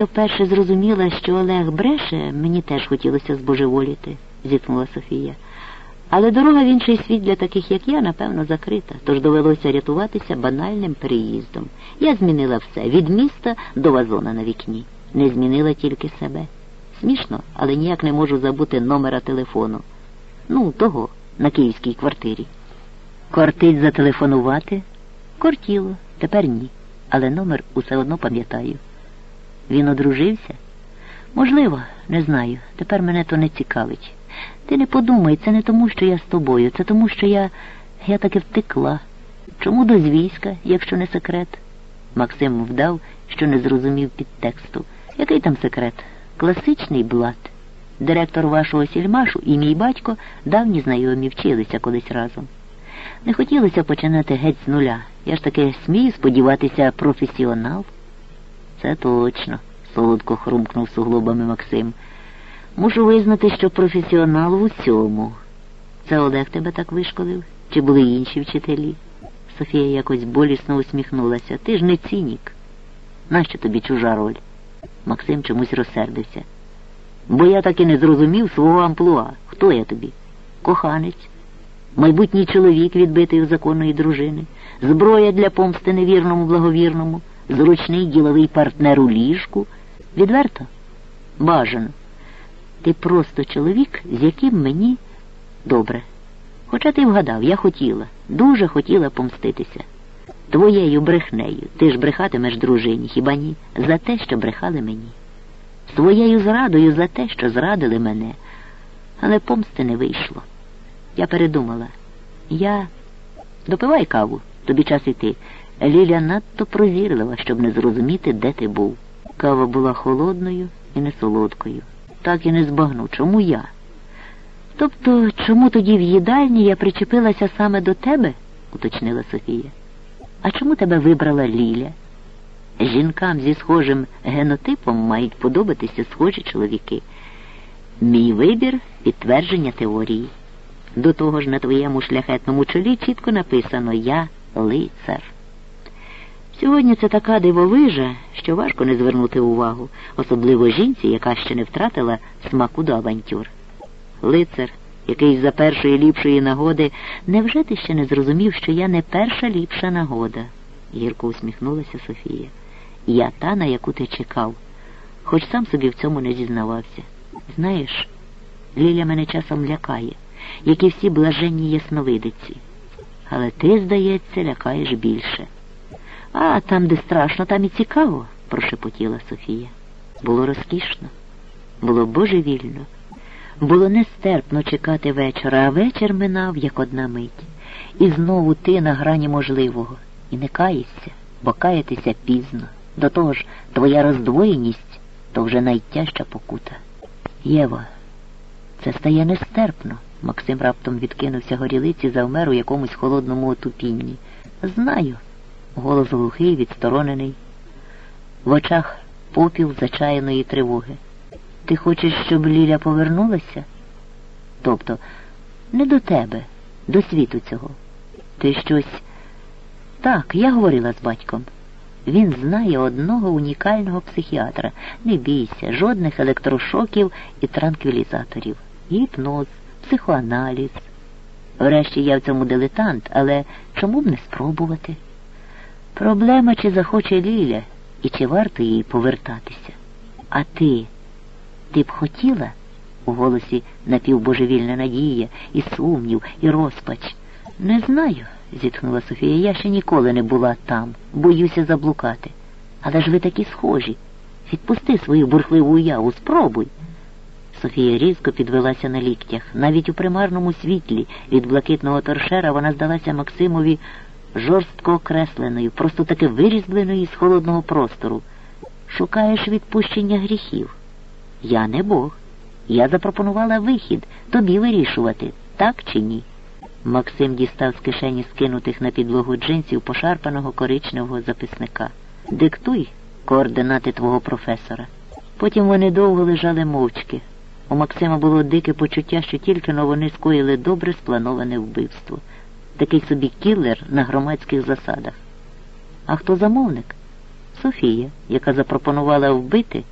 Я вперше зрозуміла, що Олег бреше, мені теж хотілося збожеволіти, зітхнула Софія. Але дорога в інший світ для таких, як я, напевно, закрита, тож довелося рятуватися банальним переїздом. Я змінила все від міста до вазона на вікні. Не змінила тільки себе. Смішно, але ніяк не можу забути номера телефону. Ну, того, на київській квартирі. Кортить зателефонувати? Кортіло, тепер ні. Але номер усе одно пам'ятаю. Він одружився? Можливо, не знаю. Тепер мене то не цікавить. Ти не подумай, це не тому, що я з тобою, це тому, що я я таки втекла. Чому до звійська, якщо не секрет? Максим вдав, що не зрозумів підтексту. Який там секрет? Класичний блат. Директор вашого сільмашу і мій батько давні знайомі вчилися колись разом. Не хотілося починати геть з нуля. Я ж таки смію сподіватися професіонал. Це точно, солодко хрумкнув суглобами Максим. Мушу визнати, що професіонал в усьому. Це Олег тебе так вишколив? Чи були інші вчителі? Софія якось болісно усміхнулася. Ти ж не цінік. Нащо тобі чужа роль? Максим чомусь розсердився. Бо я так і не зрозумів свого амплуа. Хто я тобі? Коханець, майбутній чоловік відбитий у законної дружини, зброя для помсти невірному, благовірному зручний діловий партнер у ліжку. Відверто? Бажано. Ти просто чоловік, з яким мені добре. Хоча ти вгадав, я хотіла, дуже хотіла помститися. Твоєю брехнею ти ж брехатимеш дружині, хіба ні? За те, що брехали мені. Своєю зрадою за те, що зрадили мене. Але помсти не вийшло. Я передумала. Я допивай каву, тобі час іти. Ліля надто прозірлива, щоб не зрозуміти, де ти був. Кава була холодною і не солодкою. Так і не збагну. Чому я? Тобто, чому тоді в їдальні я причепилася саме до тебе? уточнила Софія. А чому тебе вибрала Ліля? Жінкам зі схожим генотипом мають подобатися схожі чоловіки. Мій вибір підтвердження теорії. До того ж на твоєму шляхетному чолі чітко написано Я лицар. Сьогодні це така дивовижа, що важко не звернути увагу, особливо жінці, яка ще не втратила смаку до авантюр. Лицар, який за першої ліпшої нагоди, невже ти ще не зрозумів, що я не перша ліпша нагода? гірко усміхнулася Софія. Я та, на яку ти чекав, хоч сам собі в цьому не зізнавався. Знаєш, Ліля мене часом лякає, як і всі блаженні ясновидиці. Але ти, здається, лякаєш більше. А там, де страшно, там і цікаво, прошепотіла Софія. Було розкішно, було божевільно, було нестерпно чекати вечора, а вечір минав, як одна мить. І знову ти на грані можливого. І не каєшся, бо каятися пізно. До того ж, твоя роздвоєність то вже найтяжча покута. Єва, це стає нестерпно. Максим раптом відкинувся горілиці, завмер у якомусь холодному отупінні. Знаю голос глухий, відсторонений, в очах попіл зачаяної тривоги. Ти хочеш, щоб Ліля повернулася? Тобто, не до тебе, до світу цього. Ти щось. Так, я говорила з батьком. Він знає одного унікального психіатра. Не бійся, жодних електрошоків і транквілізаторів. Гіпноз, психоаналіз. Врешті я в цьому дилетант, але чому б не спробувати? Проблема, чи захоче Ліля і чи варто їй повертатися. А ти, ти б хотіла? У голосі напівбожевільна надія, і сумнів, і розпач. Не знаю, зітхнула Софія. Я ще ніколи не була там, боюся заблукати. Але ж ви такі схожі. Відпусти свою бурхливу уяву, спробуй. Софія різко підвелася на ліктях. Навіть у примарному світлі від блакитного торшера вона здалася Максимові жорстко окресленою, просто таки вирізбленою з холодного простору. Шукаєш відпущення гріхів. Я не Бог. Я запропонувала вихід, тобі вирішувати, так чи ні. Максим дістав з кишені скинутих на підлогу джинсів пошарпаного коричневого записника. Диктуй координати твого професора. Потім вони довго лежали мовчки. У Максима було дике почуття, що тільки но вони скоїли добре сплановане вбивство такий собі кілер на громадських засадах. А хто замовник? Софія, яка запропонувала вбити